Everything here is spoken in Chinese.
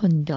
困น